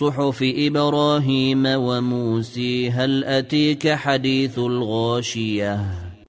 صحف إبراهيم وموسي هل أتيك حديث الغاشية؟